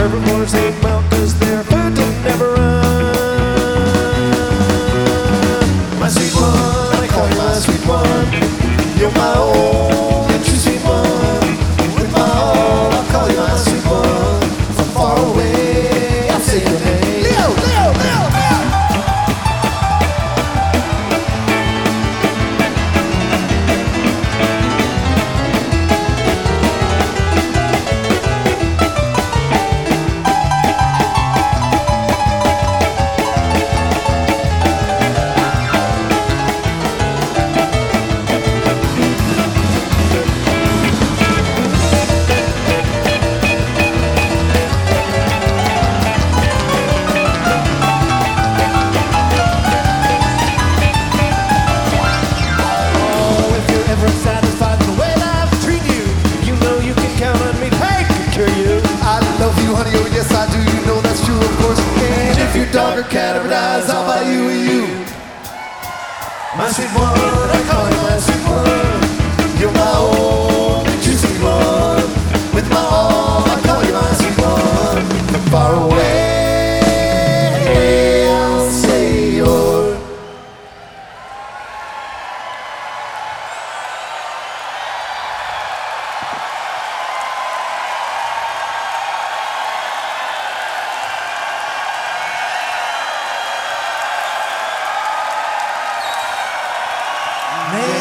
Herbert Morris ain't mountain, cause their food don't never run. never categorized all by you and you. Mas se mora, corre mais Man.